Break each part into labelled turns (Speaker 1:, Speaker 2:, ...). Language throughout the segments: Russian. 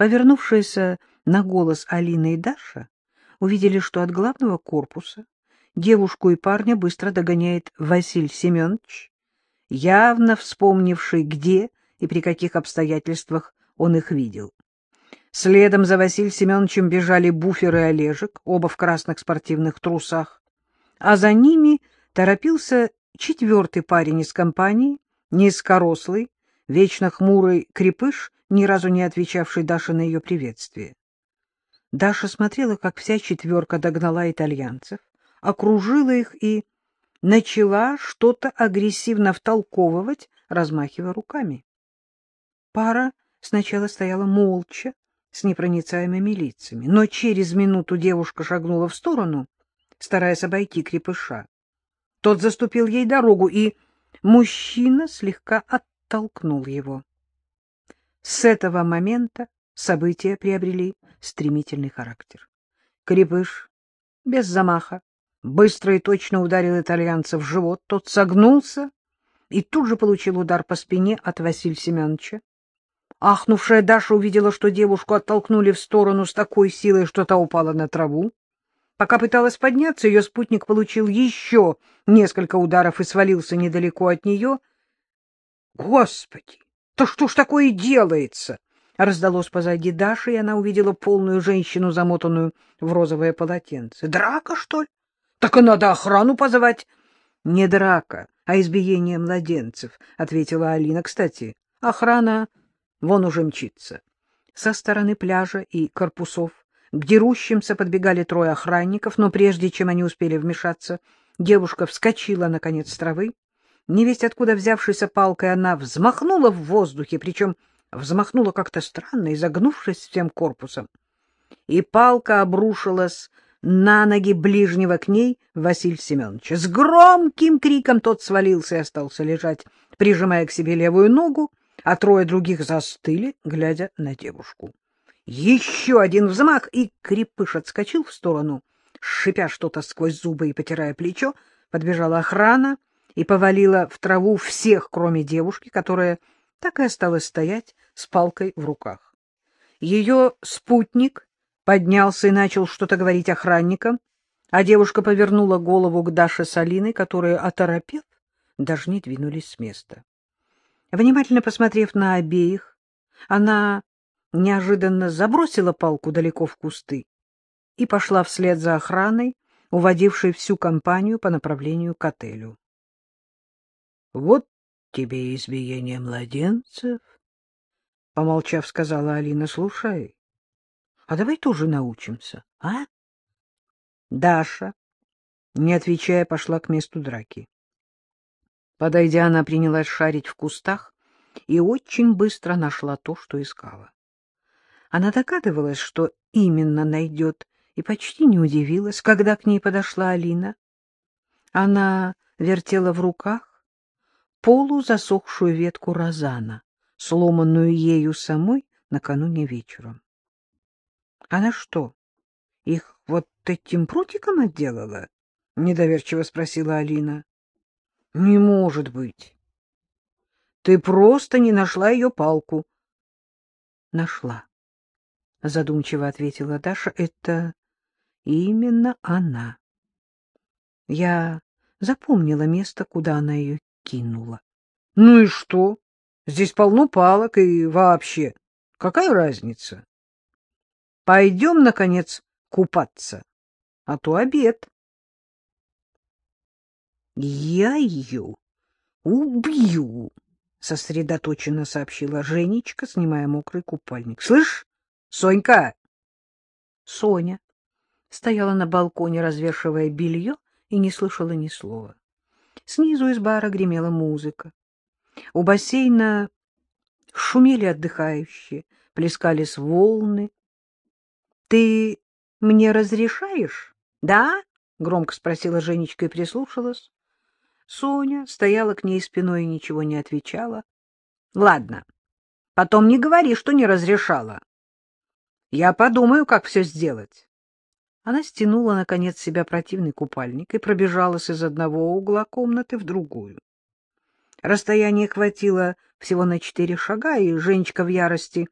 Speaker 1: Повернувшиеся на голос Алина и Даша увидели, что от главного корпуса девушку и парня быстро догоняет Василий Семенович, явно вспомнивший, где и при каких обстоятельствах он их видел. Следом за Василием Семеновичем бежали Буфер и Олежек, оба в красных спортивных трусах, а за ними торопился четвертый парень из компании, низкорослый, вечно хмурый крепыш, ни разу не отвечавший Даше на ее приветствие. Даша смотрела, как вся четверка догнала итальянцев, окружила их и начала что-то агрессивно втолковывать, размахивая руками. Пара сначала стояла молча, с непроницаемыми лицами, но через минуту девушка шагнула в сторону, стараясь обойти крепыша. Тот заступил ей дорогу, и мужчина слегка оттолкнул его. С этого момента события приобрели стремительный характер. Крепыш без замаха быстро и точно ударил итальянца в живот, тот согнулся и тут же получил удар по спине от Василия Семеновича. Ахнувшая Даша увидела, что девушку оттолкнули в сторону с такой силой, что та упала на траву. Пока пыталась подняться, ее спутник получил еще несколько ударов и свалился недалеко от нее. — Господи, то что ж такое делается? — раздалось позади Даши, и она увидела полную женщину, замотанную в розовое полотенце. — Драка, что ли? Так и надо охрану позвать. — Не драка, а избиение младенцев, — ответила Алина. — Кстати, охрана вон уже мчится. Со стороны пляжа и корпусов к дерущимся подбегали трое охранников, но прежде чем они успели вмешаться, девушка вскочила, наконец, с травы. Невесть откуда взявшейся палкой она взмахнула в воздухе, причем взмахнула как-то странно, изогнувшись всем корпусом. И палка обрушилась на ноги ближнего к ней Василия Семеновича. С громким криком тот свалился и остался лежать, прижимая к себе левую ногу, а трое других застыли, глядя на девушку. Еще один взмах, и крепыш отскочил в сторону, шипя что-то сквозь зубы и потирая плечо, подбежала охрана и повалила в траву всех, кроме девушки, которая так и осталась стоять с палкой в руках. Ее спутник поднялся и начал что-то говорить охранникам, а девушка повернула голову к Даше с Алиной, которые, оторопев, даже не двинулись с места. Внимательно посмотрев на обеих, она неожиданно забросила палку далеко в кусты и пошла вслед за охраной, уводившей всю компанию по направлению к отелю. — Вот тебе избиение младенцев, — помолчав, сказала Алина. — Слушай, а давай тоже научимся, а? Даша, не отвечая, пошла к месту драки. Подойдя, она принялась шарить в кустах и очень быстро нашла то, что искала. Она догадывалась, что именно найдет, и почти не удивилась, когда к ней подошла Алина. Она вертела в руках полузасохшую ветку розана, сломанную ею самой накануне вечером. Она что, их вот этим прутиком отделала? — недоверчиво спросила Алина. — Не может быть. Ты просто не нашла ее палку. — Нашла, — задумчиво ответила Даша. — Это именно она. Я запомнила место, куда она ее кинула. — Ну и что? Здесь полно палок и вообще. Какая разница? Пойдем, наконец, купаться, а то обед. — Я ее убью, — сосредоточенно сообщила Женечка, снимая мокрый купальник. — Слышь, Сонька! Соня стояла на балконе, развешивая белье, и не слышала ни слова. Снизу из бара гремела музыка. У бассейна шумели отдыхающие, плескались волны, ты мне разрешаешь? Да? громко спросила Женечка и прислушалась. Соня стояла к ней спиной и ничего не отвечала. Ладно. Потом не говори, что не разрешала. Я подумаю, как все сделать. Она стянула, наконец, себя противный купальник и пробежалась из одного угла комнаты в другую. Расстояние хватило всего на четыре шага, и Женечка в ярости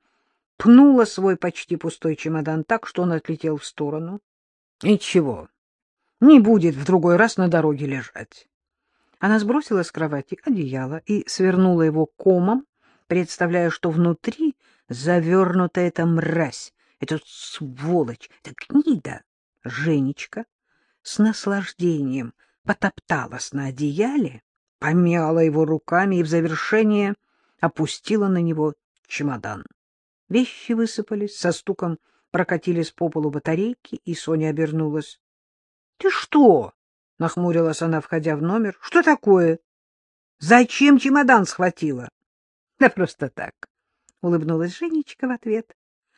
Speaker 1: пнула свой почти пустой чемодан так, что он отлетел в сторону. Ничего, не будет в другой раз на дороге лежать. Она сбросила с кровати одеяло и свернула его комом, представляя, что внутри завернута эта мразь, эта сволочь, эта гнида. Женечка с наслаждением потопталась на одеяле, помяла его руками и в завершение опустила на него чемодан. Вещи высыпались, со стуком прокатились по полу батарейки, и Соня обернулась. — Ты что? — нахмурилась она, входя в номер. — Что такое? Зачем чемодан схватила? — Да просто так, — улыбнулась Женечка в ответ.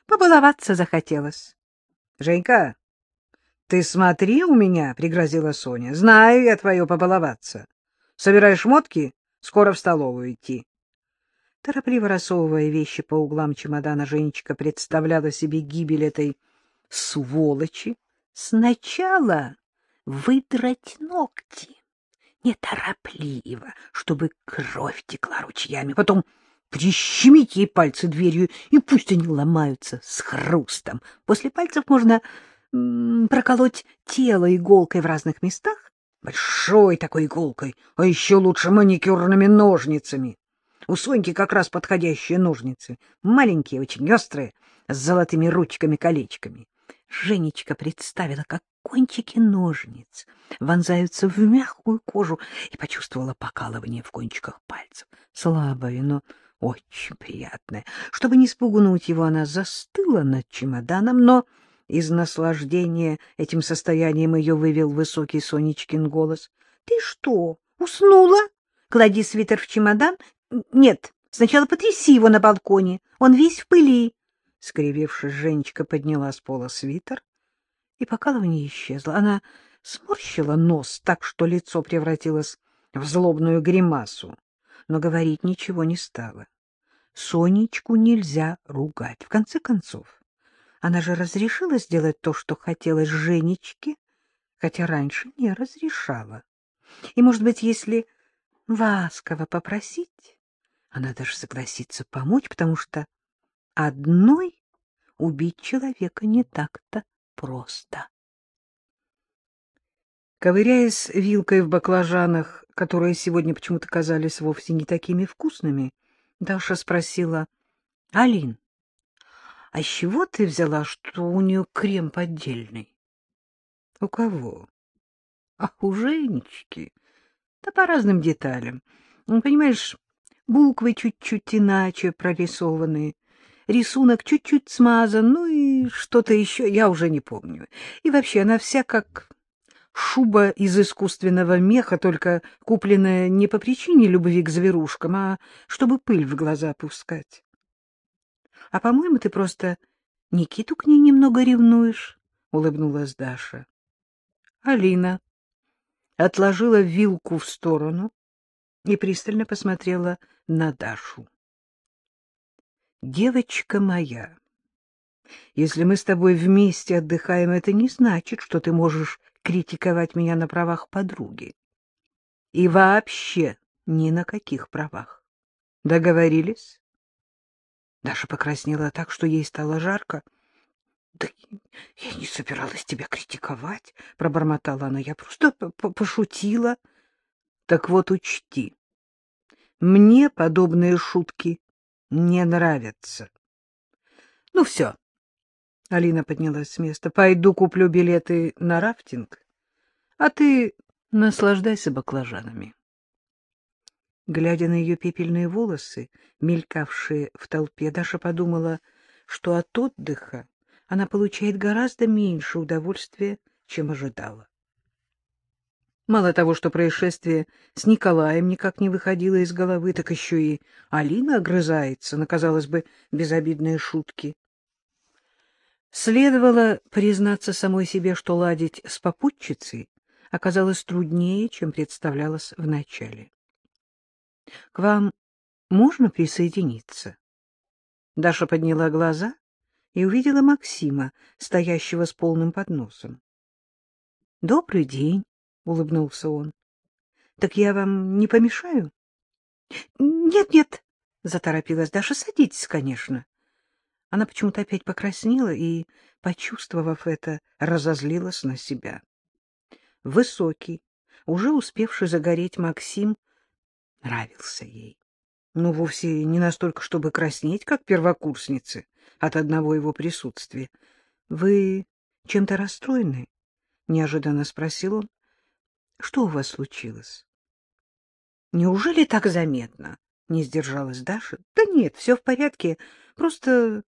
Speaker 1: Побаловаться захотелось. — Женька, ты смотри у меня, — пригрозила Соня. — Знаю я твое побаловаться. Собираешь шмотки? Скоро в столовую идти. Торопливо рассовывая вещи по углам чемодана, Женечка представляла себе гибель этой сволочи. Сначала выдрать ногти, неторопливо, чтобы кровь текла ручьями, потом прищемить ей пальцы дверью, и пусть они ломаются с хрустом. После пальцев можно проколоть тело иголкой в разных местах, большой такой иголкой, а еще лучше маникюрными ножницами. У Соньки как раз подходящие ножницы, маленькие, очень острые, с золотыми ручками-колечками. Женечка представила, как кончики ножниц вонзаются в мягкую кожу и почувствовала покалывание в кончиках пальцев. Слабое, но очень приятное. Чтобы не спугнуть его, она застыла над чемоданом, но из наслаждения этим состоянием ее вывел высокий Сонечкин голос. — Ты что, уснула? Клади свитер в чемодан. Нет, сначала потряси его на балконе, он весь в пыли. Скривившись, Женечка подняла с пола свитер, и покалывание исчезло. Она сморщила нос так, что лицо превратилось в злобную гримасу, но говорить ничего не стала. Сонечку нельзя ругать. В конце концов, она же разрешила сделать то, что хотелось Женечке, хотя раньше не разрешала. И, может быть, если ласково попросить, она даже согласится помочь, потому что одной убить человека не так-то просто. Ковыряясь вилкой в баклажанах, которые сегодня почему-то казались вовсе не такими вкусными, Даша спросила, — Алин, а с чего ты взяла, что у нее крем поддельный? — У кого? — А у Женечки. Да по разным деталям. Ну, понимаешь, буквы чуть-чуть иначе прорисованы, рисунок чуть-чуть смазан, ну и что-то еще, я уже не помню. И вообще она вся как шуба из искусственного меха, только купленная не по причине любви к зверушкам, а чтобы пыль в глаза пускать. — А, по-моему, ты просто Никиту к ней немного ревнуешь, — улыбнулась Даша. Алина отложила вилку в сторону и пристально посмотрела на Дашу. — Девочка моя, если мы с тобой вместе отдыхаем, это не значит, что ты можешь критиковать меня на правах подруги. И вообще ни на каких правах. Договорились? Даша покраснела так, что ей стало жарко. — Да я не собиралась тебя критиковать, — пробормотала она. — Я просто пошутила. — Так вот учти, мне подобные шутки не нравятся. — Ну все. Алина поднялась с места. — Пойду куплю билеты на рафтинг, а ты наслаждайся баклажанами. Глядя на ее пепельные волосы, мелькавшие в толпе, Даша подумала, что от отдыха она получает гораздо меньше удовольствия, чем ожидала. Мало того, что происшествие с Николаем никак не выходило из головы, так еще и Алина огрызается на, казалось бы, безобидные шутки. Следовало признаться самой себе, что ладить с попутчицей оказалось труднее, чем представлялось вначале. — К вам можно присоединиться? Даша подняла глаза и увидела Максима, стоящего с полным подносом. — Добрый день. — улыбнулся он. — Так я вам не помешаю? — Нет, нет, — заторопилась Даша. — Садитесь, конечно. Она почему-то опять покраснела и, почувствовав это, разозлилась на себя. Высокий, уже успевший загореть Максим, нравился ей. Ну, вовсе не настолько, чтобы краснеть, как первокурсницы, от одного его присутствия. — Вы чем-то расстроены? — неожиданно спросил он. — Что у вас случилось? — Неужели так заметно? — не сдержалась Даша. — Да нет, все в порядке. Просто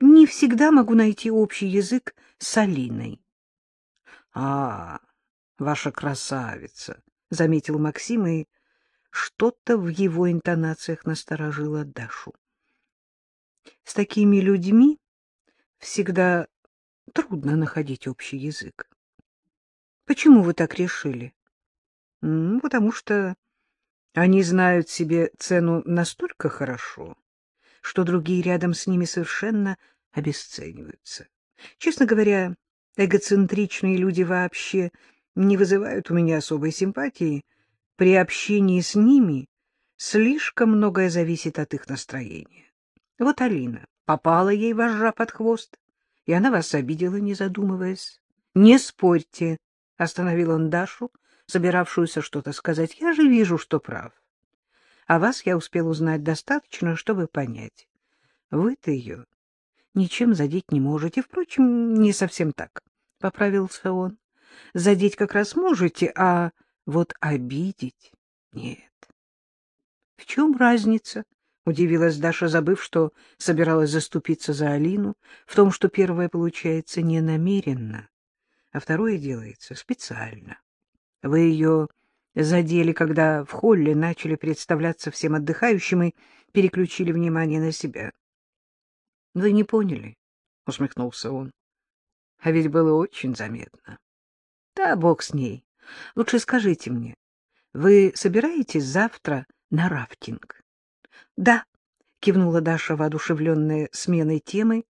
Speaker 1: не всегда могу найти общий язык с Алиной. — А, ваша красавица, — заметил Максим, и что-то в его интонациях насторожило Дашу. С такими людьми всегда трудно находить общий язык. — Почему вы так решили? — Потому что они знают себе цену настолько хорошо, что другие рядом с ними совершенно обесцениваются. Честно говоря, эгоцентричные люди вообще не вызывают у меня особой симпатии. При общении с ними слишком многое зависит от их настроения. Вот Алина, попала ей вожжа под хвост, и она вас обидела, не задумываясь. — Не спорьте, — остановил он Дашу, собиравшуюся что-то сказать. — Я же вижу, что прав. А вас я успел узнать достаточно, чтобы понять. Вы-то ее ничем задеть не можете. Впрочем, не совсем так, — поправился он. Задеть как раз можете, а вот обидеть — нет. — В чем разница? — удивилась Даша, забыв, что собиралась заступиться за Алину, в том, что первое получается не намеренно, а второе делается специально. Вы ее задели, когда в холле начали представляться всем отдыхающим и переключили внимание на себя. — Вы не поняли, — усмехнулся он. — А ведь было очень заметно. — Да, бог с ней. Лучше скажите мне, вы собираетесь завтра на рафтинг? — Да, — кивнула Даша, воодушевленная сменой темы.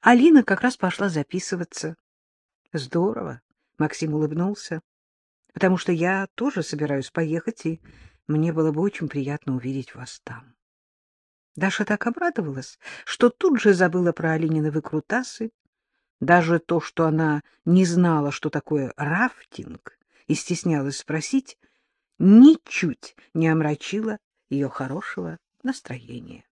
Speaker 1: Алина как раз пошла записываться. — Здорово, — Максим улыбнулся, — потому что я тоже собираюсь поехать, и мне было бы очень приятно увидеть вас там. Даша так обрадовалась, что тут же забыла про Алинины выкрутасы. Даже то, что она не знала, что такое рафтинг, и стеснялась спросить, ничуть не омрачило ее хорошего настроения.